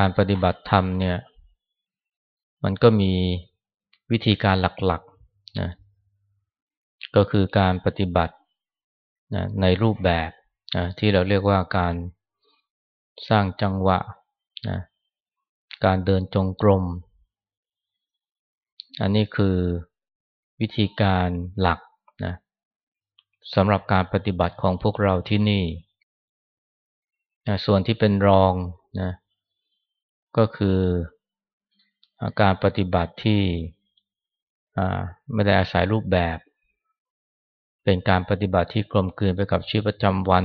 การปฏิบัติธรรมเนี่ย มันก็มีวิธีการหลักๆนะก็คือการปฏิบัตินะในรูปแบบนะที่เราเรียกว่าการสร้างจังหวะนะการเดินจงกรม อันนี้คือวิธีการหลักนะสำหรับการปฏิบัติของพวกเราที่นี่นะส่วนที่เป็นรองนะ ก็คือการปฏิบัติที่ไม่ได้อาศัยรูปแบบ เป็นการปฏิบัติที่กลมกลืนไปกับชีวิตประจำวัน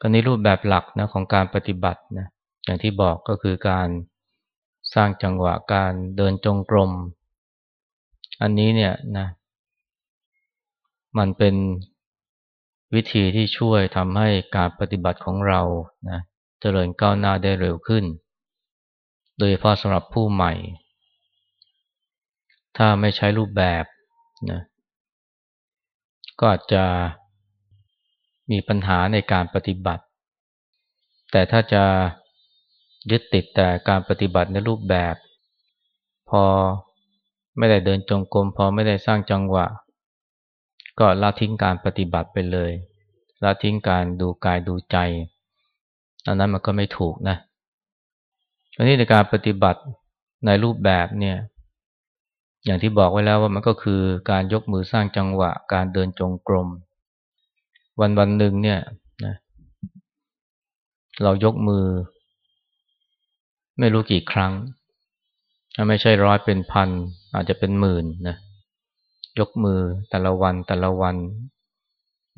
ก็นี้รูปแบบหลักนะของการปฏิบัตินะอย่างที่บอกก็คือการสร้างจังหวะการเดินจงกรม อันนี้เนี่ยนะมันเป็นวิธีที่ช่วยทำให้การปฏิบัติของเรานะ เจริญก้าวหน้าได้เร็วขึ้น โดยเฉพาะสำหรับผู้ใหม่ ถ้าไม่ใช้รูปแบบนะก็อาจจะมีปัญหาในการปฏิบัติ แต่ถ้าจะยึดติดแต่การปฏิบัติในรูปแบบ พอไม่ได้เดินจงกรมพอไม่ได้สร้างจังหวะ ก็ละทิ้งการปฏิบัติไปเลยละทิ้งการดูกายดูใจ อันนั้นมันก็ไม่ถูกนะอันนี้ในการปฏิบัติในรูปแบบเนี่ย อย่างที่บอกไว้แล้วว่ามันก็คือการยกมือสร้างจังหวะ การเดินจงกรม วันวันหนึ่งเนี่ยนะเรายกมือ ไม่รู้กี่ครั้ง ถ้าไม่ใช่ร้อยเป็นพัน อาจจะเป็นหมื่นนะยกมือแต่ละวันแต่ละวัน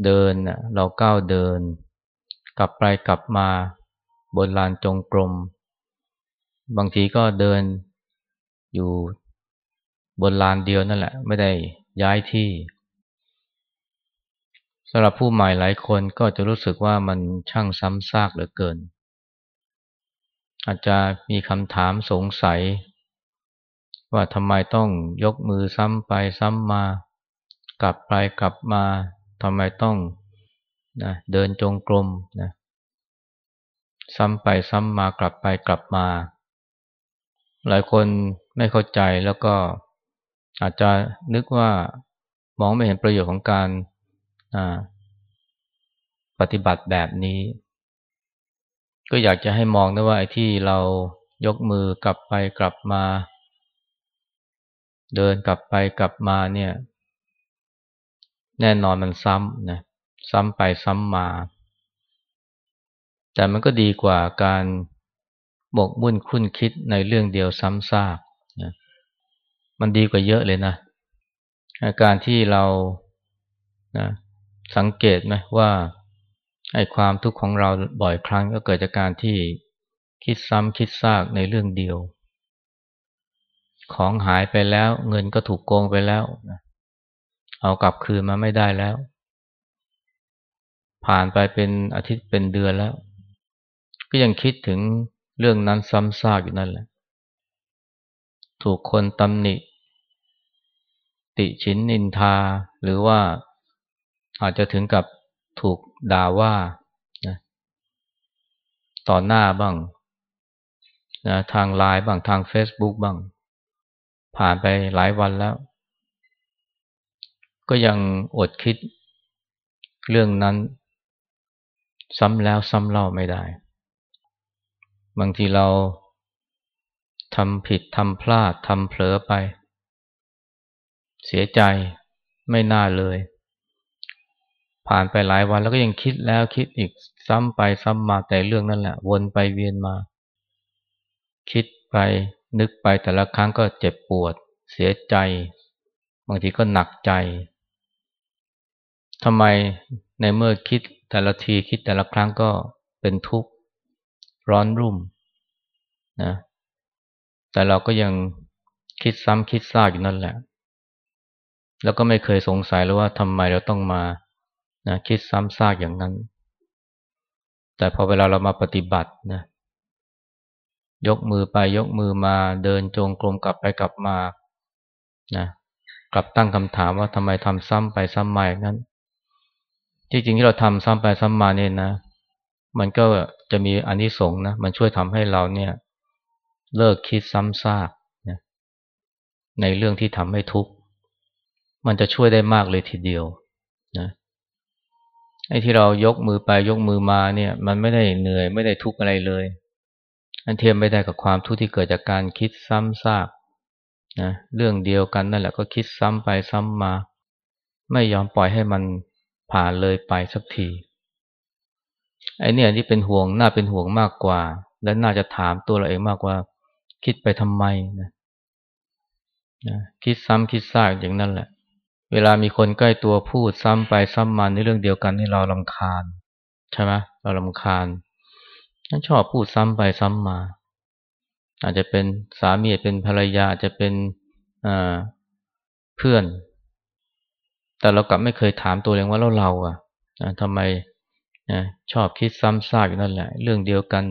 เดินเราก้าวเดิน กลับไปกลับมา บนลานจงกรม บางทีก็เดินอยู่บนลานเดียวนั่นแหละ ไม่ได้ย้ายที่สำหรับผู้ใหม่หลายคนก็จะรู้สึกว่ามันช่างซ้ำซากเหลือเกิน อาจจะมีคำถามสงสัย ว่าทำไมต้องยกมือซ้ำไปซ้ำมา กลับไปกลับมาทำไมต้องนะเดินจงกรมนะ ซ้ำไปซ้ำมากลับไปกลับมา หลายคนไม่เข้าใจแล้วก็อาจจะนึกว่ามองไม่เห็นประโยชน์ของการปฏิบัติแบบนี้ ก็อยากจะให้มองนะว่าไอ้ที่เรายกมือกลับไปกลับมา เดินกลับไปกลับมาเนี่ย แน่นอนมันซ้ำนะซ้ำไปซ้ำมา แต่มันก็ดีกว่าการหมกมุ่นคุ้นคิดในเรื่องเดียวซ้ำซากนะมันดีกว่าเยอะเลยนะอาการที่เรานะสังเกตไหมว่าไอ้ความทุกข์ของเราบ่อยครั้งก็เกิดจากการที่คิดซ้ำคิดซากในเรื่องเดียว ของหายไปแล้วเงินก็ถูกโกงไปแล้วเอากลับคืนมาไม่ได้แล้ว ผ่านไปเป็นอาทิตย์เป็นเดือนแล้ว ก็ยังคิดถึงเรื่องนั้นซ้ำซากอยู่นั่นแหละ ถูกคนตำหนิ ติชินนินทา หรือว่าอาจจะถึงกับถูกด่าว่านะต่อหน้าบ้างนะทางไลน์บ้างทางเฟซบุ๊กบ้าง ผ่านไปหลายวันแล้ว ก็ยังอดคิดเรื่องนั้นซ้ำแล้วซ้ำเล่าไม่ได้ บางทีเราทำผิดทำพลาดทำเผลอไป เสียใจไม่น่าเลย ผ่านไปหลายวันแล้วก็ยังคิดแล้วคิดอีกซ้ำไปซ้ำมาแต่เรื่องนั่นแหละ วนไปเวียนมา คิดไปนึกไปแต่ละครั้งก็เจ็บปวด เสียใจ บางทีก็หนักใจทำไมในเมื่อคิดแต่ละทีคิดแต่ละครั้งก็เป็นทุกข์ ร้อนรุ่มนะแต่เราก็ยังคิดซ้ำคิดซากอยู่นั่นแหละ แล้วก็ไม่เคยสงสัยเลยว่าทำไมเราต้องมานะคิดซ้ำซากอย่างนั้น แต่พอเวลาเรามาปฏิบัตินะยกมือไปยกมือมาเดินจงกรมกลับไปกลับมานะกลับตั้งคำถามว่าทำไมทำซ้ำไปซ้ำมาอย่างนั้นที่จริงที่เราทำซ้ำไปซ้ำมาเนี่ยนะ มันก็ จะมีอนนิสงส์นะ มันช่วยทำให้เราเนี่ย เลิกคิดซ้ำซากนะในเรื่องที่ทำให้ทุกข์ มันจะช่วยได้มากเลยทีเดียวนะไอ้ที่เรายกมือไปยกมือมาเนี่ย มันไม่ได้เหนื่อยไม่ได้ทุกข์อะไรเลย อันเทียมไม่ได้กับความทุกข์ที่เกิดจากการคิดซ้ำซากนะเรื่องเดียวกันนั่นแหละก็คิดซ้ำไปซ้ำมา ไม่ยอมปล่อยให้มันผ่านเลยไปสักที ไอ้นี่ยที่เป็นห่วงน่าเป็นห่วงมากกว่า และน่าจะถามตัวเราเองมากว่า คิดไปทำไมนะนะคิดซ้ำคิดซากอย่างนั้นแหละ เวลามีคนใกล้ตัวพูดซ้ำไปซ้ำมาในเรื่องเดียวกันให้เราลำคาญใช่ไหมเราลำคาญนั่นชอบพูดซ้ำไปซ้ำมา อาจจะเป็นสามีเป็นภรรยาอาจจะเป็นเพื่อน แต่เรากลับไม่เคยถามตัวเองว่าแล้วเราอะทำไม นะชอบคิดซ้ำซากอยู่นั่นแหละ เรื่องเดียวกัน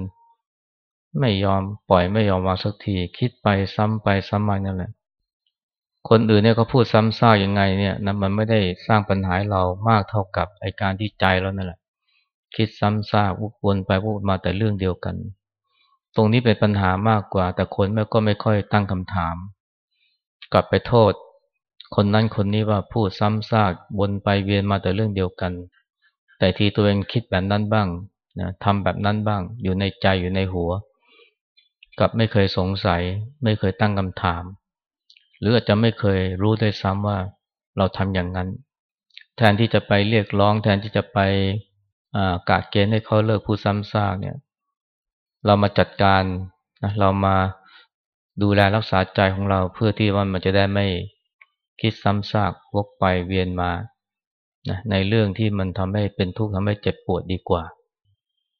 ไม่ยอมปล่อยไม่ยอมวางสักที คิดไปซ้ำไปซ้ำมานั่นแหละ คนอื่นเนี่ยเขาพูดซ้ำซากยังไงเนี่ยนะมันไม่ได้สร้างปัญหาเรามากเท่ากับไอการที่ใจเรานั่นแหละ คิดซ้ำซากวุวนไปวนมาแต่เรื่องเดียวกัน ตรงนี้เป็นปัญหามากกว่า แต่คนไม่ก็ไม่ค่อยตั้งคำถาม กลับไปโทษ คนนั้นคนนี้ว่าพูดซ้ำซากวนไปเวียนมาแต่เรื่องเดียวกัน แต่ทีตัวเองคิดแบบนั้นบ้างนะทำแบบนั้นบ้าง อยู่ในใจอยู่ในหัว กับไม่เคยสงสัย ไม่เคยตั้งคำถาม หรืออาจจะไม่เคยรู้ด้วยซ้ำว่าเราทำอย่างนั้น แทนที่จะไปเรียกร้อง แทนที่จะไปกาดเกณฑ์ให้เขาเลิกพูดซ้ำซากเนี่ย เรามาจัดการนะเรามาดูแลรักษาใจของเราเพื่อที่ว่ามันจะได้ไม่คิดซ้ำซากวกไปเวียนมา นะในเรื่องที่มันทำให้เป็นทุกข์ทำให้เจ็บปวดดีกว่า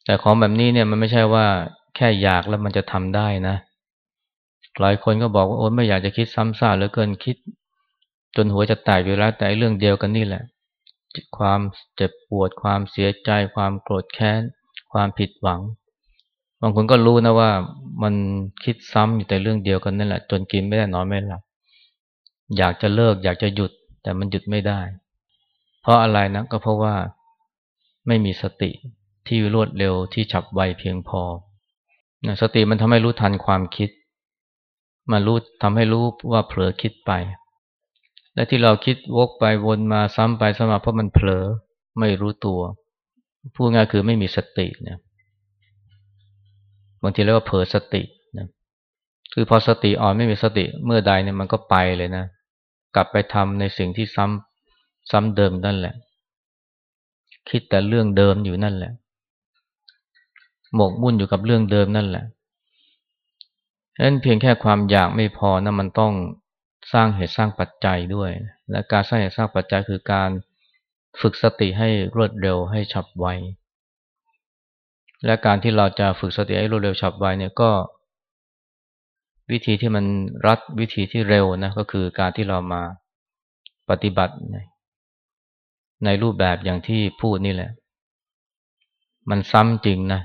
แต่ของแบบนี้เนี่ยมันไม่ใช่ว่าแค่อยากแล้วมันจะทำได้นะ หลายคนก็บอกว่าโอ้ไม่อยากจะคิดซ้ำซากเหลือเกินคิด จนหัวจะแตกอยู่แล้วแต่เรื่องเดียวกันนี่แหละ ความเจ็บปวด ความเสียใจ ความโกรธแค้น ความผิดหวังบางคนก็รู้นะว่ามันคิดซ้ำอยู่แต่เรื่องเดียวกันนั่นแหละ จนกินไม่ได้นอนไม่หลับอยากจะเลิก อยากจะหยุดแต่มันหยุดไม่ได้ ราะอะไรนะก็เพราะว่าไม่มีสติที่รวดเร็วที่ฉับไวเพียงพอ สติมันทำให้รู้ทันความคิด มันรู้ทำให้รู้ว่าเผลอคิดไป และที่เราคิดวกไปวนมาซ้ำไปซ้ำมาเพราะมันเผลอไม่รู้ตัวพูดง่ายคือไม่มีสติเนี่ยบางทีเรียกว่าเผลอสตินะคือพอสติอ่อนไม่มีสติเมื่อใดเนี่ยมันก็ไปเลยนะ กลับไปทำในสิ่งที่ซ้ำ ซ้ำเดิมนั่นแหละ คิดแต่เรื่องเดิมอยู่นั่นแหละ หมกมุ่นอยู่กับเรื่องเดิมนั่นแหละฉะนั้นเพียงแค่ความอยากไม่พอนะมันต้องสร้างเหตุสร้างปัจจัยด้วย และการสร้างเหตุสร้างปัจจัยคือการฝึกสติให้รวดเร็วให้ฉับไว และการที่เราจะฝึกสติให้รวดเร็วฉับไวเนี่ยก็ วิธีที่มันรัดวิธีที่เร็วนะก็คือการที่เรามาปฏิบัติ ในรูปแบบอย่างที่พูดนี่แหละ มันซ้ำจริงนะ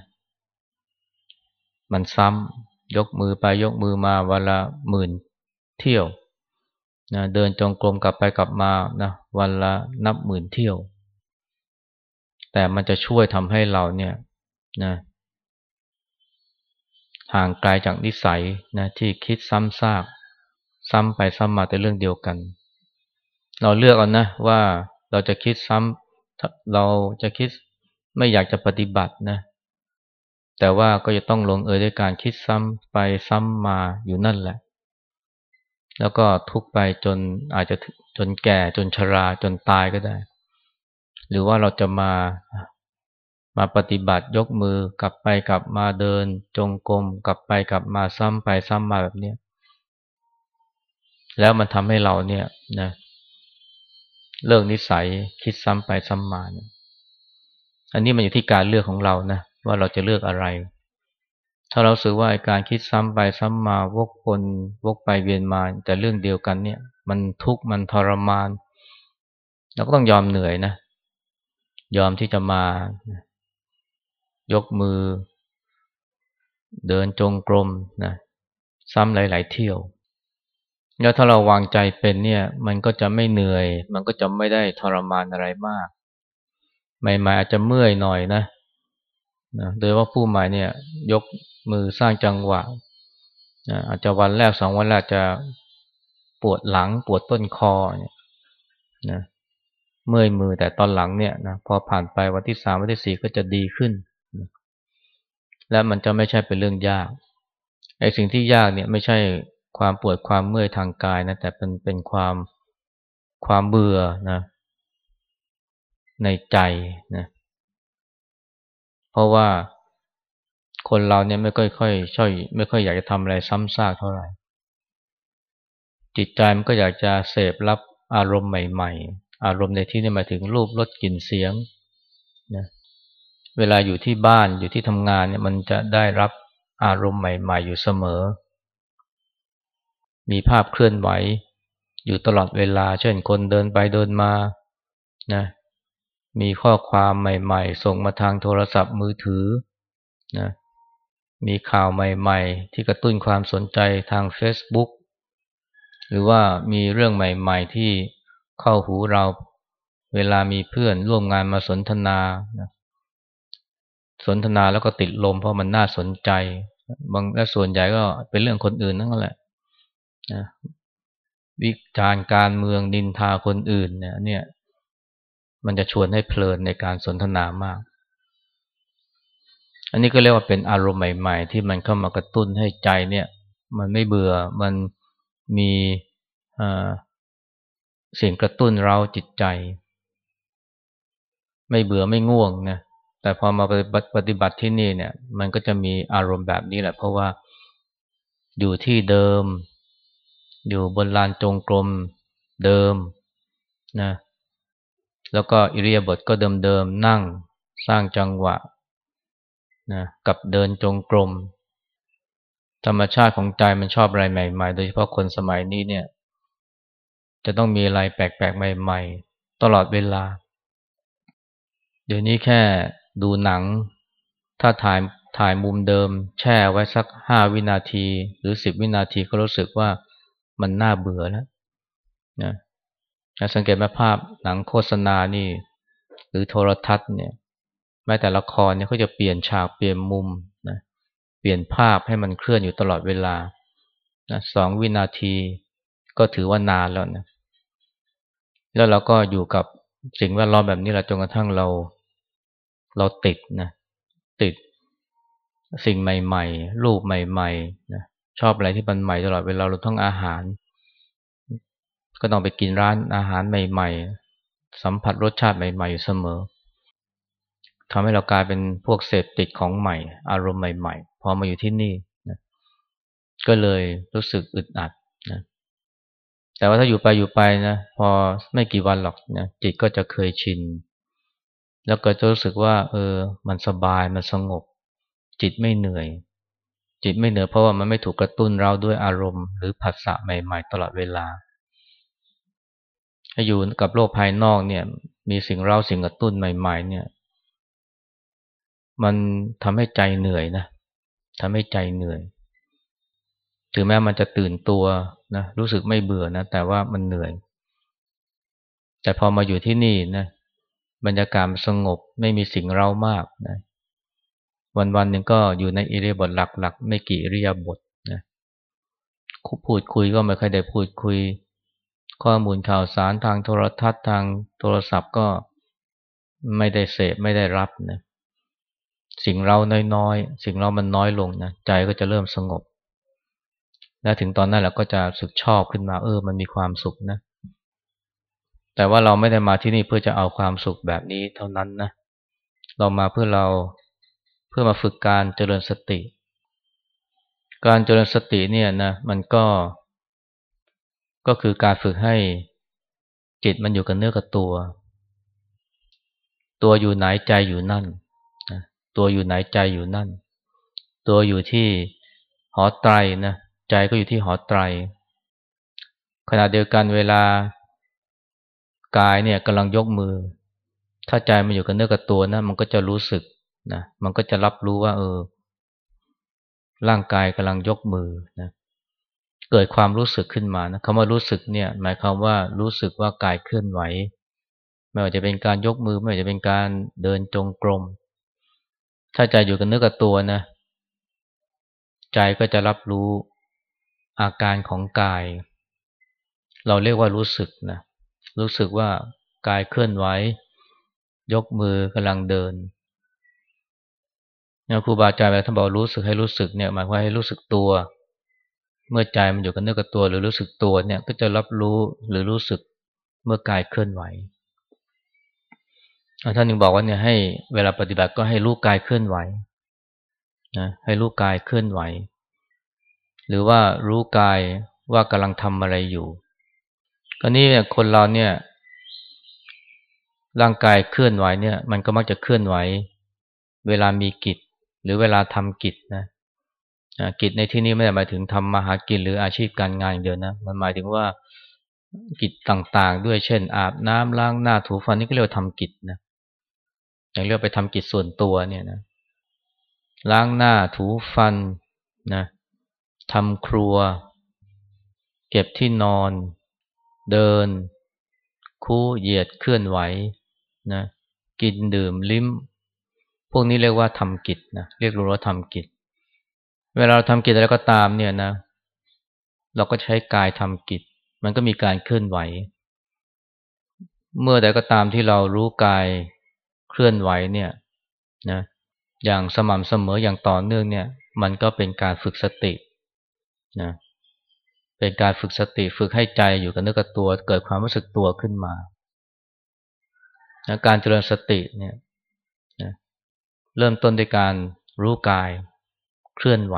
มันซ้ำยกมือไปยกมือมาวันละหมื่นเที่ยวนะเดินจงกรมกลับไปกลับมานะวันละนับหมื่นเที่ยว แต่มันจะช่วยทำให้เราเนี่ยนะห่างไกลจากนิสัยนะที่คิดซ้ำซาก ซ้ำไปซ้ำมาแต่เรื่องเดียวกัน เราเลือกเอานะว่า เราจะคิดซ้ำเราจะคิดไม่อยากจะปฏิบัตินะ แต่ว่าก็จะต้องลงเอยด้วยการคิดซ้ำไปซ้ำมาอยู่นั่นแหละ แล้วก็ทุกไปจนอาจจะจนแก่จนชราจนตายก็ได้ หรือว่าเราจะมามาปฏิบัติยกมือกลับไปกลับมาเดิน จงกรมกลับไปกลับมาซ้ำไปซ้ำมาแบบนี้แล้วมันทำให้เราเนี่ยนะเเลิกนิสัยคิดซ้ำไปซ้ำมาเนี่ยอันนี้มันอยู่ที่การเลือกของเรานะว่าเราจะเลือกอะไร ถ้าเราสึกว่าการคิดซ้ำไปซ้ำมาวกวนวกไปเวียนมาแต่เรื่องเดียวกันเนี่ย มันทุกข์มันทรมานเราก็ต้องยอมเหนื่อยนะ ยอมที่จะมา ยกมือ เดินจงกรมนะซ้ำหลาย ๆ เที่ยว แล้วถ้าเราวางใจเป็นเนี่ย มันก็จะไม่เหนื่อย มันก็จะไม่ได้ทรมานอะไรมากใหม่ๆอาจจะเมื่อยหน่อยนะนะโดยว่าผู้ใหม่เนี่ย ยกมือสร้างจังหวะนะอาจจะวันแรกสองวันแรกจะปวดหลังปวดต้นคอเนี่ยนะเมื่อยมือแต่ตอนหลังเนี่ยนะพอผ่านไปวันที่สามวันที่สี่ก็จะดีขึ้นนะและมันจะไม่ใช่เป็นเรื่องยากไอ้สิ่งที่ยากเนี่ยไม่ใช่ ความปวดความเมื่อยทางกายนะแต่เป็นเป็นความความเบื่อนะในใจนะเพราะว่าคนเราเนี่ยไม่ค่อยค่อยช่อบไม่ค่อยอยากจะทำอะไรซ้ำซากเท่าไหร่ จิตใจมันก็อยากจะเสพรับอารมณ์ใหม่ ๆ อารมณ์ในที่นี้หมายถึงรูปรสกลิ่นเสียงนะเวลาอยู่ที่บ้านอยู่ที่ทำงานเนี่ยมันจะได้รับอารมณ์ใหม่ ๆ อยู่เสมอ มีภาพเคลื่อนไหว อยู่ตลอดเวลา เช่นคนเดินไปเดินมานะมีข้อความใหม่ ๆ ส่งมาทางโทรศัพท์มือถือนะมีข่าวใหม่ ๆ ที่กระตุ้นความสนใจทาง Facebook หรือว่ามีเรื่องใหม่ ๆ ที่เข้าหูเราเวลามีเพื่อนร่วมงานมาสนทนานะสนทนาแล้วก็ติดลมเพราะมันน่าสนใจ บางและส่วนใหญ่ก็เป็นเรื่องคนอื่นนั่นแหละ นะวิจารณ์การเมืองนินทาคนอื่นเนี่ยเนี่ย มันจะชวนให้เพลินในการสนทนามาก อันนี้ก็เรียกว่าเป็นอารมณ์ใหม่ๆ ที่มันเข้ามากระตุ้นให้ใจเนี่ย มันไม่เบื่อมันมีสิ่งกระตุ้นเราจิตใจ ไม่เบื่อไม่ง่วงนะแต่พอมาปฏิบัติที่นี่เนี่ย มันก็จะมีอารมณ์แบบนี้แหละ เพราะว่าอยู่ที่เดิม อยู่บนลานจงกรมเดิมนะแล้วก็อิริยาบถก็เดิมๆนั่งสร้างจังหวะนะกับเดินจงกรม ธรรมชาติของใจมันชอบอะไรใหม่ ๆ โดยเฉพาะคนสมัยนี้เนี่ย จะต้องมีอะไรแปลกๆใหม่ ๆ ตลอดเวลา เดี๋ยวนี้แค่ดูหนัง ถ้าถ่ายถ่ายมุมเดิม แช่ไว้สักห้าวินาที หรือสิบวินาทีก็รู้สึกว่า มันน่าเบื่อแล้วนะสังเกตไหมภาพหนังโฆษณานี่ หรือโทรทัศน์เนี่ยแม้แต่ละครเนี่ยเขาจะเปลี่ยนฉากเปลี่ยนมุมนะเปลี่ยนภาพให้มันเคลื่อนอยู่ตลอดเวลานะสองวินาทีก็ถือว่านานแล้วนะแล้วเราก็อยู่กับสิ่งแวดล้อมแบบนี้แหละจนกระทั่งเรา เราติดนะติดสิ่งใหม่ ๆ รูปใหม่ๆนะ ชอบอะไรที่มันใหม่ตลอดเวลาเราต้องอาหาร ก็ต้องไปกินร้านอาหารใหม่ ๆ สัมผัสรสชาติใหม่ๆอยู่เสมอทำให้เรากลายเป็นพวกเสพติดของใหม่ อารมณ์ใหม่ ๆ พอมาอยู่ที่นี่นะก็เลยรู้สึกอึดอัดนะแต่ว่าถ้าอยู่ไปอยู่ไปนะพอไม่กี่วันหรอกนะจิตก็จะเคยชิน แล้วก็จะรู้สึกว่า เออ มันสบายมันสงบ จิตไม่เหนื่อย จิตไม่เหนือเพราะว่ามันไม่ถูกกระตุ้นเราด้วยอารมณ์ หรือผัสสะใหม่ ๆ ตลอดเวลาอยู่กับโลกภายนอกเนี่ย มีสิ่งเร้าสิ่งกระตุ้นใหม่ ๆ เนี่ย มันทำให้ใจเหนื่อยนะทำให้ใจเหนื่อย ถึงแม้มันจะตื่นตัวนะรู้สึกไม่เบื่อนะแต่ว่ามันเหนื่อย แต่พอมาอยู่ที่นี่นะบรรยากาศสงบไม่มีสิ่งเร้ามากนะ วันวันหนึ่งก็อยู่ในอิริยาบถหลักๆ ไม่กี่อิริยาบถนะพูดคุยก็ไม่ค่อยได้พูดคุย ข้อมูลข่าวสารทางโทรทัศน์ทางโทรศัพท์ก็ไม่ได้เสพไม่ได้รับนะสิ่งเราน้อยๆ สิ่งเรามันน้อยลงนะใจก็จะเริ่มสงบ และถึงตอนนั้นเราก็จะสึกชอบขึ้นมาเออ มันมีความสุขนะ แต่ว่าเราไม่ได้มาที่นี่เพื่อจะเอาความสุขแบบนี้เท่านั้นนะเรามาเพื่อเรา พื่อมาฝึกการเจริญสติ การเจริญสติเนี่ยนะมันก็ก็คือการฝึกให้จิตมันอยู่กับเนื้อกับตัว ตัวอยู่ไหนใจอยู่นั่น ตัวอยู่ไหนใจอยู่นั่น ตัวอยู่ที่หอไตรนะใจก็อยู่ที่หอไตร ขณะเดียวกันเวลากายเนี่ยกำลังยกมือ ถ้าใจมันอยู่กับเนื้อกับตัวนะมันก็จะรู้สึก นะมันก็จะรับรู้ว่า เออ ร่างกายกำลังยกมือนะเกิดความรู้สึกขึ้นมานะคำว่ารู้สึกเนี่ย หมายความว่ารู้สึกว่ากายเคลื่อนไหว ไม่ว่าจะเป็นการยกมือ ไม่ว่าจะเป็นการเดินจงกรม ถ้าใจอยู่กับเนื้อกับตัวนะ ใจก็จะรับรู้อาการของกาย เราเรียกว่ารู้สึกนะ รู้สึกว่ากายเคลื่อนไหว ยกมือกำลังเดิน นี่ยครูบาอาจารย์เวลาท่านบอกรู้สึกให้รู้สึกเนี่ยหมายความให้รู้สึกตัว เมื่อใจมันอยู่กับเนื้อกับตัว หรือรู้สึกตัวเนี่ยก็จะรับรู้หรือรู้สึกเมื่อกายเคลื่อนไหวท่านยังบอกว่าเนี่ยให้เวลาปฏิบัติก็ให้รู้กายเคลื่อนไหวนะให้รู้กายเคลื่อนไหว หรือว่ารู้กายว่ากำลังทำอะไรอยู่ก็นี้เนี่ยคนเราเนี่ย ร่างกายเคลื่อนไหวเนี่ย มันก็มักจะเคลื่อนไหว เวลามีกิจ หรือเวลาทำกิจนะกิจในที่นี้ไม่ได้หมายถึงทำมาหากินหรืออาชีพการงานอย่างเดียวนะ มันหมายถึงว่ากิจต่างๆ ด้วยเช่น อาบน้ำล้างหน้าถูฟันนี่ก็เรียกว่าทำกิจนะอย่างเรียกไปทำกิจส่วนตัวเนี่ยนะล้างหน้าถูฟันนะทำครัว เก็บที่นอน เดิน คู่เหยียดเคลื่อนไหวนะกินดื่มลิ้ม พวกนี้เรียกว่าทำกิจนะเรียกรู้ว่าทำกิจ เวลาเราทำกิจอะไรก็ตามเนี่ยนะ เราก็ใช้กายทำกิจ มันก็มีการเคลื่อนไหว เมื่อใดก็ตามที่เรารู้กายเคลื่อนไหวเนี่ยนะอย่างสม่ำเสมออย่างต่อเนื่องเนี่ย มันก็เป็นการฝึกสตินะเป็นการฝึกสติฝึกให้ใจอยู่กับเนื้อกับตัว เกิดความรู้สึกตัวขึ้นมานะการเจริญสติเนี่ย เริ่มต้นด้วยการรู้กายเคลื่อนไหว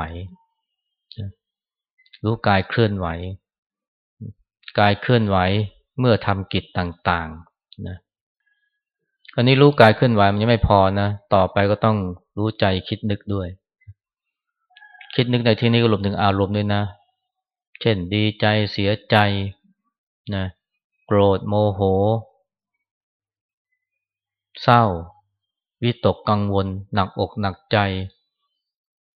รู้กายเคลื่อนไหว กายเคลื่อนไหวเมื่อทำกิจต่างๆนะอันนี้รู้กายเคลื่อนไหวมันยังไม่พอนะต่อไปก็ต้องรู้ใจคิดนึกด้วย คิดนึกในที่นี้ก็รวมถึงอารมณ์ด้วยนะ เช่นดีใจเสียใจนะโกรธโมโห เศร้า วิตกกังวล หนักอกหนักใจ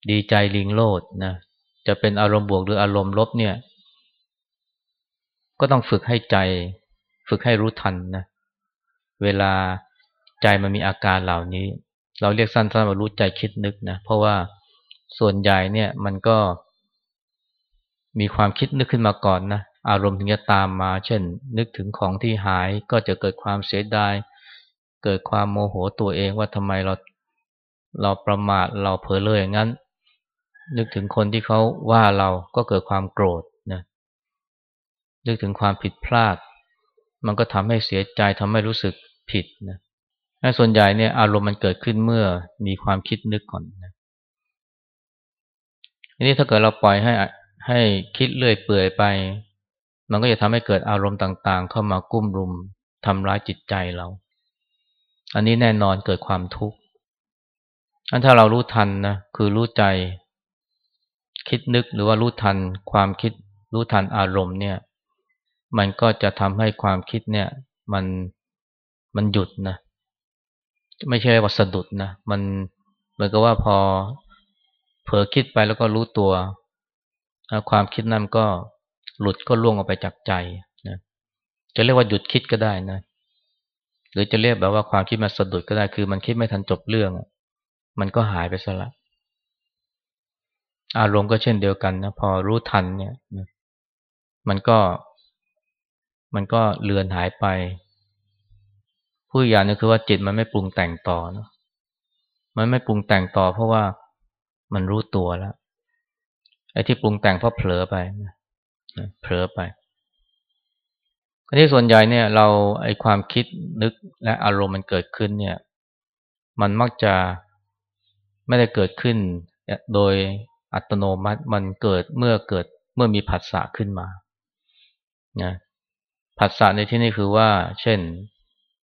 ดีใจลิงโลดนะจะเป็นอารมณ์บวกหรืออารมณ์ลบเนี่ย ก็ต้องฝึกให้ใจ ฝึกให้รู้ทันนะเวลาใจมันมีอาการเหล่านี้ เราเรียกสั้นๆว่ารู้ใจคิดนึกนะเพราะว่าส่วนใหญ่เนี่ยมันก็ มีความคิดนึกขึ้นมาก่อนนะอารมณ์ถึงจะตามมา เช่น นึกถึงของที่หายก็จะเกิดความเสียดาย เกิดความโมโหตัวเองว่าทำไมเราเราประมาทเราเผลอเลยอย่างนั้น นึกถึงคนที่เขาว่าเราก็เกิดความโกรธนะนึกถึงความผิดพลาด มันก็ทำให้เสียใจทำให้รู้สึกผิดนะส่วนใหญ่เนี่ยอารมณ์มันเกิดขึ้นเมื่อมีความคิดนึกก่อนนะทีนี้ถ้าเกิดเราปล่อยให้ให้คิดเลื่อยเปื่อยไป มันก็จะทำให้เกิดอารมณ์ต่างๆ เข้ามากุ้มรุมทำร้ายจิตใจเรา อันนี้แน่นอนเกิดความทุกข์อันถ้าเรารู้ทันนะคือรู้ใจ คิดนึกหรือว่ารู้ทัน ความคิดรู้ทันอารมณ์เนี่ย มันก็จะทำให้ความคิดเนี่ย มันมันหยุดนะไม่ใช่ว่าสะดุดนะมันเหมือนกับว่าพอเผลอคิดไปแล้วก็รู้ตัวความคิดนั้นก็หลุดก็ล่วงออกไปจากใจนะจะเรียกว่าหยุดคิดก็ได้นะ หรือจะเรียกแบบว่าความคิดมันสะดุดก็ได้คือ มันคิดไม่ทันจบเรื่อง มันก็หายไปซะละอารมณ์ก็เช่นเดียวกันนะพอรู้ทันเนี่ยมันก็ มันก็เลือนหายไป ผู้อย่างนึงคือว่าจิตมันไม่ปรุงแต่งต่อเนาะมันไม่ปรุงแต่งต่อ เพราะว่ามันรู้ตัวแล้วไอ้ที่ปรุงแต่งเพราะเผลอไปนะเผลอไป อันนี้ส่วนใหญ่เนี่ยเราไอความคิดนึกและอารมณ์มันเกิดขึ้นเนี่ย มันมักจะไม่ได้เกิดขึ้น โดยอัตโนมัติมันเกิดเมื่อเกิดเมื่อมีผัสสะขึ้นมานะผัสสะในที่นี้คือว่า เช่น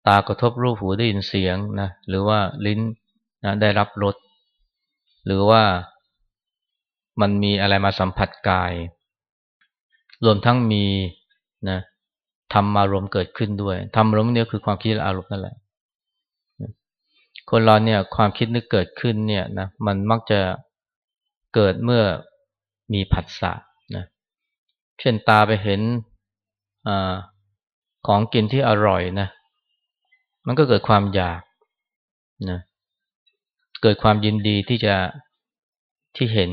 ตากระทบรูปหูได้ยินเสียงนะหรือว่าลิ้นนะได้รับรสหรือว่ามันมีอะไรมาสัมผัสกาย รวมทั้งมีนะ ธรรมารมณ์เกิดขึ้นด้วยธรรมารมณ์นี่ยคือความคิดและอารมณ์นั่นแหละ คนเราเนี่ยความคิดนึกเกิดขึ้นเนี่ยนะมันมักจะเกิดเมื่อมีผัสสะนะเช่นตาไปเห็นอของกินที่อร่อยนะ มันก็เกิดความอยากนะเกิดความยินดีที่จะที่เห็น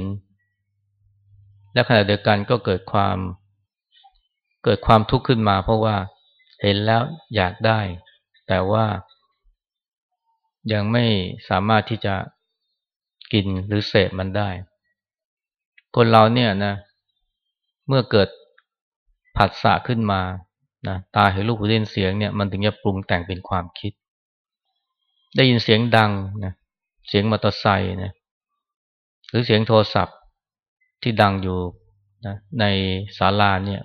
และขณะเดียวกันก็เกิดความ เกิดความทุกข์ขึ้นมา เพราะว่าเห็นแล้วอยากได้ แต่ว่า ยังไม่สามารถที่จะกินหรือเสพมันได้ คนเราเนี่ยนะ เมื่อเกิดผัสสะขึ้นมานะตาเห็นรูปหูได้ยินเสียงเนี่ยมันถึงจะปรุงแต่งเป็นความคิด ได้ยินเสียงดังนะเสียงมอเตอร์ไซค์นะหรือเสียงโทรศัพท์ที่ดังอยู่นะในศาลาเนี่ย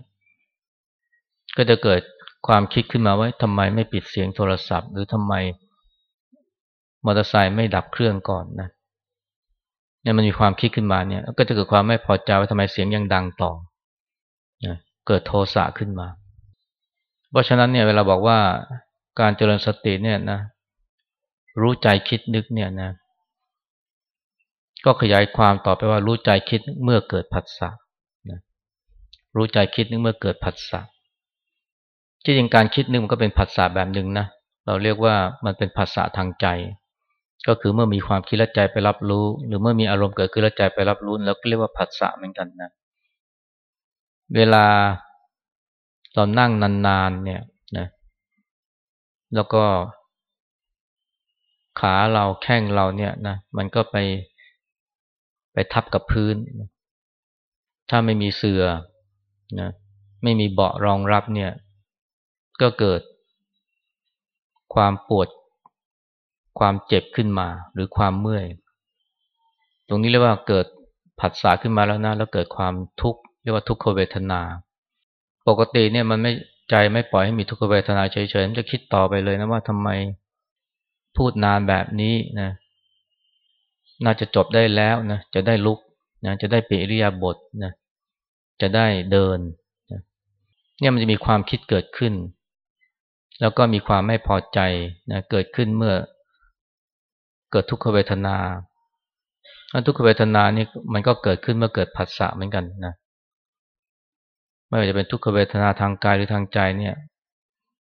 ก็จะเกิดความคิดขึ้นมาว่าทำไมไม่ปิดเสียงโทรศัพท์ หรือทำไมมอเตอร์ไซค์ไม่ดับเครื่องก่อนนะเนี่ยมันมีความคิดขึ้นมาเนี่ย ก็จะเกิดความไม่พอใจว่าทำไมเสียงยังดังต่อนะเกิดโทสะขึ้นมา เพราะฉะนั้นเนี่ยเวลาบอกว่าการเจริญสติเนี่ยนะ รู้ใจคิดนึกเนี่ยนะ ก็ขยายความต่อไปว่ารู้ใจคิดเมื่อเกิดผัสสะนะรู้ใจคิดนึกเมื่อเกิดผัสสะ ที่จริงการคิดนึกมันก็เป็นผัสสะแบบหนึ่งนะเราเรียกว่ามันเป็นผัสสะทางใจ ก็คือเมื่อมีความคิดและใจไปรับรู้ หรือเมื่อมีอารมณ์เกิดขึ้นและใจไปรับรู้แล้วก็เรียกว่าผัสสะเหมือนกันนะเวลาเรานั่งนานๆเนี่ยนะแล้วก็ ขาเราแข้งเราเนี่ยนะมันก็ไปไปทับกับพื้น ถ้าไม่มีเสื่อนะไม่มีเบาะรองรับเนี่ย ก็เกิด ความปวด ความเจ็บขึ้นมา หรือความเมื่อย ตรงนี้เรียกว่าเกิดผัสสะขึ้นมาแล้วนะแล้วเกิดความทุกข์เรียกว่าทุกขเวทนา ปกติเนี่ยมันไม่ใจไม่ปล่อยให้มีทุกขเวทนาเฉยๆมันจะคิดต่อไปเลยนะว่าทำไมพูดนานแบบนี้นะ น่าจะจบได้แล้วนะจะได้ลุกนะจะได้เปริยาบทนะจะได้เดินนะเนี่ยมันจะมีความคิดเกิดขึ้น แล้วก็มีความไม่พอใจนะเกิดขึ้นเมื่อเกิดทุกขเวทนาทุกขเวทนานี่มันก็เกิดขึ้นเมื่อเกิดผัสสะเหมือนกันนะไม่ว่าจะเป็นทุกขเวทนาทางกายหรือทางใจเนี่ย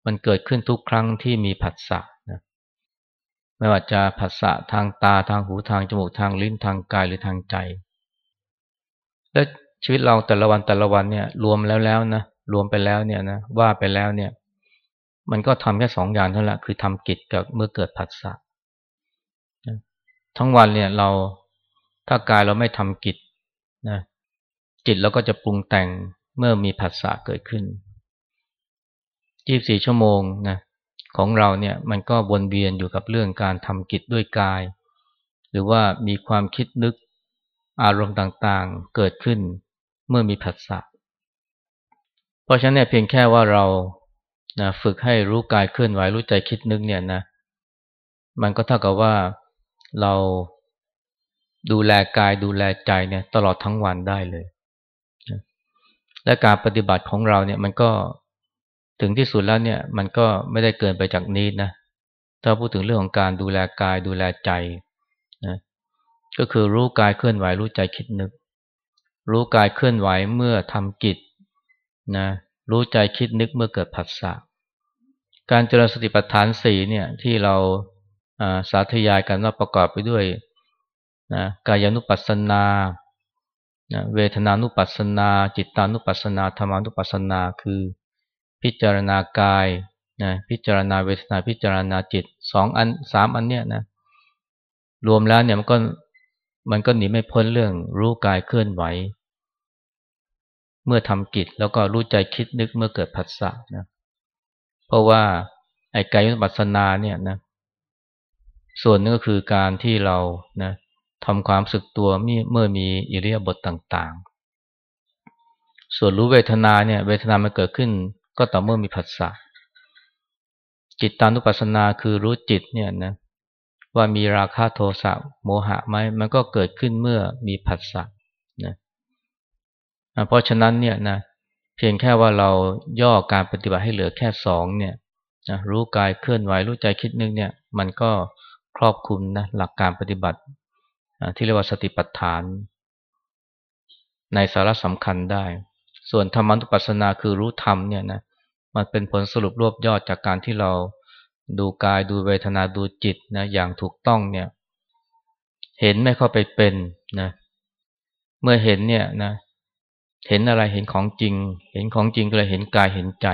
มันเกิดขึ้นทุกครั้งที่มีผัสสะนะไม่ว่าจะผัสสะทางตาทางหูทางจมูกทางลิ้นทางกายหรือทางใจ และชีวิตเราแต่ละวันแต่ละวันเนี่ย รวมแล้วแล้วนะรวมไปแล้วเนี่ยนะว่าไปแล้วเนี่ย มันก็ทำแค่สองอย่างเท่านั้นแหละคือทำกิจกับเมื่อเกิดผัสสะทั้งวันเนี่ยเราถ้ากายเราไม่ทำกิจนะจิตเราก็จะปรุงแต่งเมื่อมีผัสสะเกิดขึ้น 24 ชั่วโมงนะของเราเนี่ยมันก็วนเวียนอยู่กับเรื่องการทำกิจด้วยกาย หรือว่ามีความคิดนึกอารมณ์ต่างๆเกิดขึ้นเมื่อมีผัสสะเพราะฉะนั้นเนี่ยเพียงแค่ว่าเรา นะฝึกให้รู้กายเคลื่อนไหวรู้ใจคิดนึกเนี่ยนะ มันก็เท่ากับว่าเราดูแลกายดูแลใจเนี่ย ตลอดทั้งวันได้เลยและการปฏิบัติของเราเนี่ยมันก็ถึงที่สุดแล้วเนี่ย มันก็ไม่ได้เกินไปจากนี้นะถ้าพูดถึงเรื่องของการดูแลกายดูแลใจนะก็คือรู้กายเคลื่อนไหวรู้ใจคิดนึก รู้กายเคลื่อนไหวเมื่อทำกิจนะ รู้ใจคิดนึกเมื่อเกิดผัสสะการเจริญสติปัฏฐานสี่เนี่ยที่เราสาธยายกันว่าประกอบไปด้วยนะกายานุปัสสนานะเวทนานุปัสสนา จิตานุปัสสนาธรรมานุปัสสนา คือพิจารณากายนะพิจารณาเวทนาพิจารณาจิตสองอันสามอันเนี้ยนะรวมแล้วเนี่ยมันก็มันก็หนีไม่พ้นเรื่องรู้กายเคลื่อนไหว เมื่อทำกิจแล้วก็รู้ใจคิดนึกเมื่อเกิดผัสสะนะ เพราะว่าไอ้กายนุปัสสนาเนี่ยนะ ส่วนนึงก็คือการที่เรานะทำความสึกตัวเมื่อมีอิริยาบถต่างๆ ส่วนรู้เวทนาเนี่ยเวทนามันเกิดขึ้น ก็ต่อเมื่อมีผัสสะ จิตตานุปัสสนาคือรู้จิตเนี่ยนะว่ามีราคะโทสะโมหะไหมมันก็เกิดขึ้นเมื่อมีผัสสะนะ เพราะฉะนั้นเนี่ยนะเพียงแค่ว่าเราย่อการปฏิบัติให้เหลือแค่สองเนี่ยนะรู้กายเคลื่อนไหวรู้ใจคิดนึกเนี่ยมันก็ครอบคลุมนะหลักการปฏิบัติที่เรียกว่าสติปัฏฐาน ในสาระสำคัญได้ ส่วนธรรมนุปัสสนาคือรู้ธรรมเนี่ยนะมันเป็นผลสรุปรวบยอดจากการที่เราดูกายดูเวทนาดูจิตนะอย่างถูกต้องเนี่ย เห็นไม่เข้าไปเป็นนะเมื่อเห็นเนี่ยนะ เห็นอะไรเห็นของจริง เห็นของจริงก็เลยเห็นกายเห็นใจ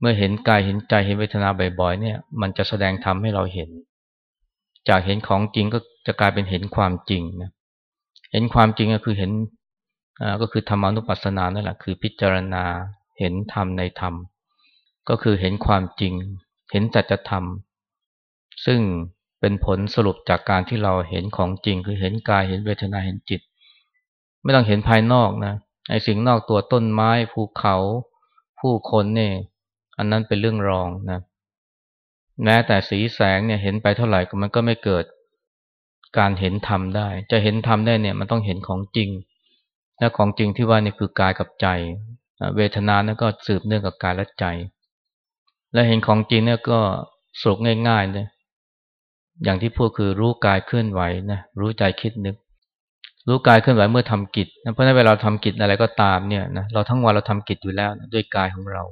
เมื่อเห็นกายเห็นใจเห็นเวทนาบ่อยๆเนี่ย มันจะแสดงธรรมให้เราเห็น จากเห็นของจริงก็จะกลายเป็นเห็นความจริงนะเห็นความจริงก็คือเห็นก็คือธรรมานุปัสสนานั่นแหละคือพิจารณาเห็นธรรมในธรรม ก็คือเห็นความจริง เห็นจัจธรรม ซึ่งเป็นผลสรุปจากการที่เราเห็นของจริง คือเห็นกายเห็นเวทนาเห็นจิต ไม่ต้องเห็นภายนอกนะไอ้สิ่งนอกตัวต้นไม้ภูเขา ผู้คนเนี่ยอันนั้นเป็นเรื่องรองนะแม้แต่สีแสงเนี่ยเห็นไปเท่าไหร่มันก็ไม่เกิดการเห็นธรรมได้ จะเห็นธรรมได้เนี่ยมันต้องเห็นของจริง และของจริงที่ว่านี่คือกายกับใจ เวทนานั่นก็สืบเนื่องกับกายและใจ และเห็นของจริงเนี่ยก็สรุปง่ายๆเลยอย่างที่พูดคือรู้กายเคลื่อนไหวนะรู้ใจคิดนึก รู้กายเคลื่อนไหวเมื่อทำกิจเพราะนั้นเวลาเราทำกิจอะไรก็ตามเนี่ยนะเราทั้งวันเราทำกิจอยู่แล้วด้วยกายของเรา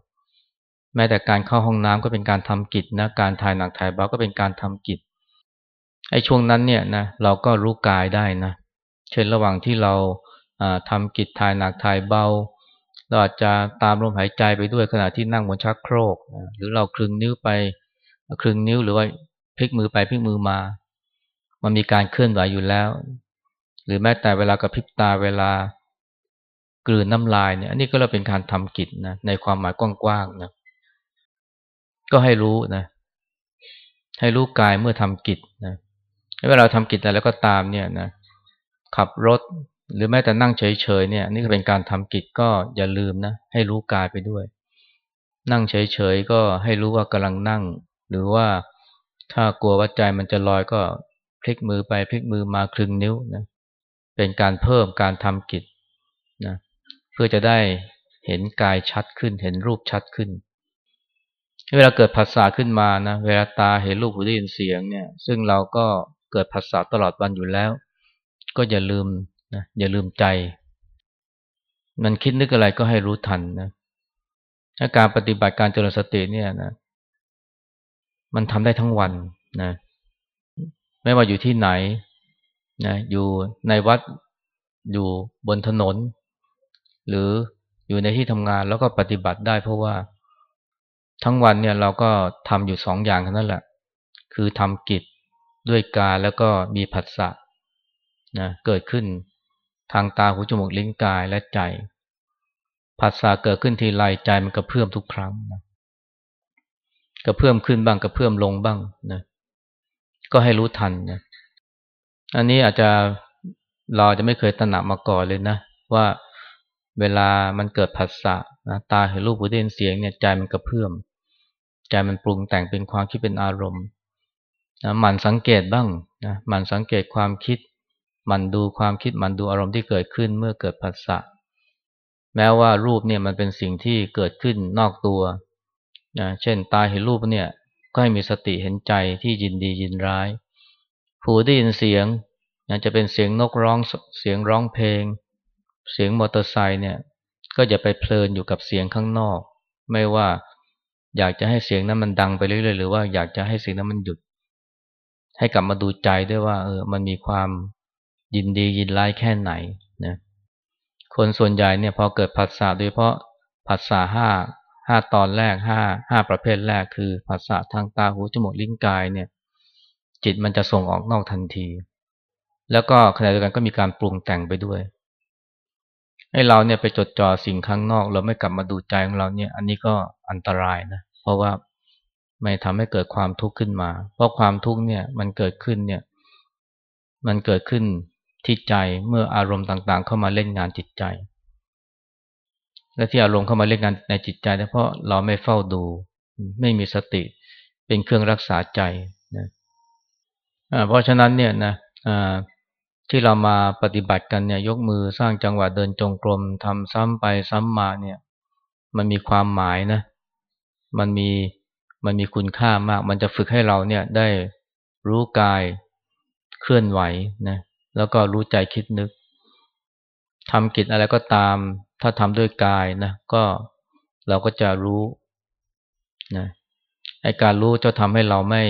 แม้แต่การเข้าห้องน้ำก็เป็นการทำกิจนะการถ่ายหนักถ่ายเบาก็เป็นการทำกิจไอ้ช่วงนั้นเนี่ยนะเราก็รู้กายได้นะเช่นระหว่างที่เราทำกิจถ่ายหนักถ่ายเบาเราอาจจะตามลมหายใจไปด้วยขณะที่นั่งบนชักโครกหรือเราคลึงนิ้วไปคลึงนิ้วหรือว่าพลิกมือไปพลิกมือมา มันมีการเคลื่อนไหวอยู่แล้ว หรือแม้แต่เวลากระพริบตาเวลากลืนน้ำลายเนี่ยอันนี้ก็เราเป็นการทำกิจนะในความหมายกว้างๆนะก็ให้รู้นะ ให้รู้กายเมื่อทำกิจนะเวลาทำกิจอะไรก็ตามเนี่ยนะขับรถหรือแม้แต่นั่งเฉยๆเนี่ย นี่ก็เป็นการทำกิจก็อย่าลืมนะให้รู้กายไปด้วย นั่งเฉยๆก็ให้รู้ว่ากำลังนั่ง หรือว่าถ้ากลัวว่าใจมันจะลอยก็พลิกมือไปพลิกมือมาคลึงนิ้วนะเเป็นการเพิ่มการทำกิจนะเพื่อจะได้เห็นกายชัดขึ้น เห็นรูปชัดขึ้น เวลาเกิดภาษาขึ้นมานะเวลาตาเห็นรูปหูได้ยินเสียงเนี่ย ซึ่งเราก็เกิดภาษาตลอดวันอยู่แล้ว ก็อย่าลืมนะอย่าลืมใจ มันคิดนึกอะไรก็ให้รู้ทันนะาการปฏิบัติการเจริญสติเนี่ยนะ มันทำได้ทั้งวันนะ ไม่ว่าอยู่ที่ไหน นะอยู่ในวัดอยู่บนถนน หรืออยู่ในที่ทำงานแล้วก็ปฏิบัติได้เพราะว่า ทั้งวันเนี่ยเราก็ทำอยู่สองอย่างเท่านั้นแหละ คือทำกิจด้วยกายแล้วก็มีผัสสะนะเกิดขึ้นทางตาหูจมูกลิ้นกายและใจผัสสะเกิดขึ้นทีไรใจมันกระเพื่อมทุกครั้งนะกระเพื่อมขึ้นบ้างกระเพื่อมลงบ้างนะก็ให้รู้ทันนะ อันนี้อาจจะเราจะไม่เคยตระหนักมาก่อนเลยนะ ว่าเวลามันเกิดผัสสะนะตาเห็นรูปหูได้ยินเสียงเนี่ยใจมันกระเพื่อมใจมันปรุงแต่งเป็นความคิดเป็นอารมณ์นะมันสังเกตบ้างนะมันสังเกตความคิด มันดูความคิดมันดูอารมณ์ที่เกิดขึ้นเมื่อเกิดผัสสะแม้ว่ารูปเนี่ยมันเป็นสิ่งที่เกิดขึ้นนอกตัวนะเช่นตาเห็นรูปเนี่ยก็ให้มีสติเห็นใจที่ยินดียินร้าย หูได้ยินเสียงนะจะเป็นเสียงนกร้องเสียงร้องเพลง เสียงมอเตอร์ไซค์เนี่ยก็อย่าไปเพลินอยู่กับเสียงข้างนอก ไม่ว่าอยากจะให้เสียงนั้นมันดังไปเรื่อยๆหรือว่าอยากจะให้เสียงนั้นมันหยุด ให้กลับมาดูใจด้วยว่าเออมันมีความยินดียินร้ายแค่ไหนนะคนส่วนใหญ่เนี่ยพอเกิดผัสสะโดยเพราะผัสสะห้าห้าตอนแรกห้าห้าประเภทแรกคือผัสสะทางตาหูจมูกลิ้นกายเนี่ย จิตมันจะส่งออกนอกทันที แล้วก็ขณะเดียวกันก็มีการปรุงแต่งไปด้วย ให้เราเนี่ยไปจดจ่อสิ่งข้างนอก เราไม่กลับมาดูใจของเราเนี่ย อันนี้ก็อันตรายนะ เพราะว่าไม่ทำให้เกิดความทุกข์ขึ้นมา เพราะความทุกข์เนี่ยมันเกิดขึ้นเนี่ย มันเกิดขึ้นที่ใจเมื่ออารมณ์ต่างๆ เข้ามาเล่นงานจิตใจ และที่อารมณ์เข้ามาเล่นงานในจิตใจเพราะเราไม่เฝ้าดู ไม่มีสติเป็นเครื่องรักษาใจ เพราะฉะนั้นเนี่ยนะที่เรามาปฏิบัติกันเนี่ย ยกมือสร้างจังหวะเดินจงกรมทำซ้ำไปซ้ำมาเนี่ย มันมีความหมายนะ มันมีมันมีคุณค่ามาก มันจะฝึกให้เราเนี่ยได้รู้กายเคลื่อนไหวนะแล้วก็รู้ใจคิดนึกทำกิจอะไรก็ตาม ถ้าทำด้วยกายนะก็เราก็จะรู้นะไอการรู้จะทำให้เราไม่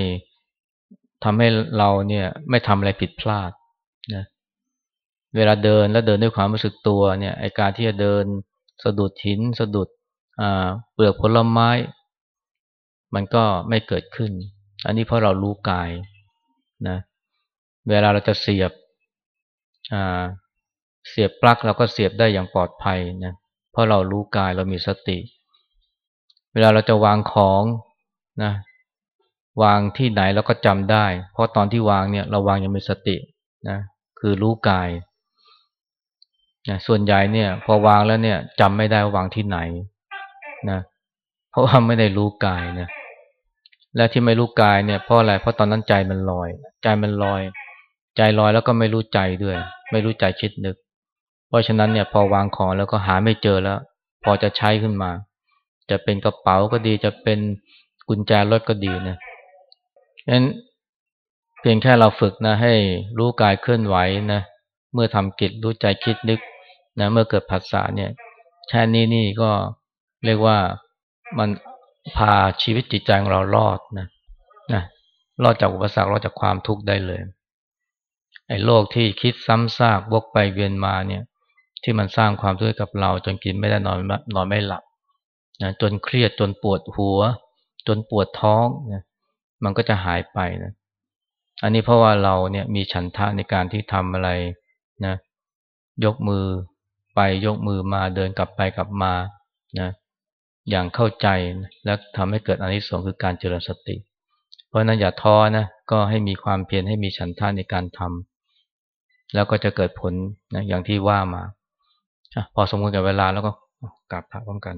ทำให้เราเนี่ยไม่ทำอะไรผิดพลาดนะเวลาเดินแล้วเดินด้วยความรู้สึกตัวเนี่ยไอการที่จะเดินสะดุดหินสะดุดเปลือกผลไม้ มันก็ไม่เกิดขึ้น อันนี้เพราะเรารู้กายนะเวลาเราจะเสียบเสียบปลั๊กเราก็เสียบได้อย่างปลอดภัยนะเพราะเรารู้กายเรามีสติ เวลาเราจะวางของนะ วางที่ไหนเราก็จำได้ เพราะตอนที่วางเนี่ยเราวางยังมีสตินะคือรู้กายนะส่วนใหญ่เนี่ยพอวางแล้วเนี่ยจำไม่ได้ว่าวางที่ไหนนะเพราะว่าไม่ได้รู้กายนะและที่ไม่รู้กายเนี่ยเพราะอะไรเพราะตอนนั้นใจมันลอย ใจมันลอย ใจลอยแล้วก็ไม่รู้ใจด้วย ไม่รู้ใจคิดนึก เพราะฉะนั้นเนี่ยพอวางของแล้วก็หาไม่เจอแล้ว พอจะใช้ขึ้นมา จะเป็นกระเป๋าก็ดีจะเป็นกุญแจรถก็ดีนะ งั้นเพียงแค่เราฝึกนะ ให้รู้กายเคลื่อนไหวนะเมื่อทำกิจรู้ใจคิดนึกนะเมื่อเกิดผัสสะเนี่ยแค่นี้นี่ก็เรียกว่ามันพาชีวิตจิตใจของเรารอดนะนะรอดจากอุปสรรครอดจากความทุกข์ได้เลย ไอ้โลกที่คิดซ้ำซากวกไปเวียนมาเนี่ย ที่มันสร้างความทุกข์กับเรา จนกินไม่ได้นอนนอนไม่หลับนะจนเครียดจนปวดหัว จนปวดท้องนะ มันก็จะหายไปนะ อันนี้เพราะว่าเราเนี่ยมีฉันทะในการที่ทำอะไรนะ ยกมือไปยกมือมาเดินกลับไปกลับมานะอย่างเข้าใจและทำให้เกิดอนิสงส์คือการเจริญสติ เพราะนั้นอย่าท้อนะก็ให้มีความเพียรให้มีฉันทาในการทำแล้วก็จะเกิดผลนะอย่างที่ว่ามาพอสมควรกับเวลาแล้วก็กลับพระพร้อมกัน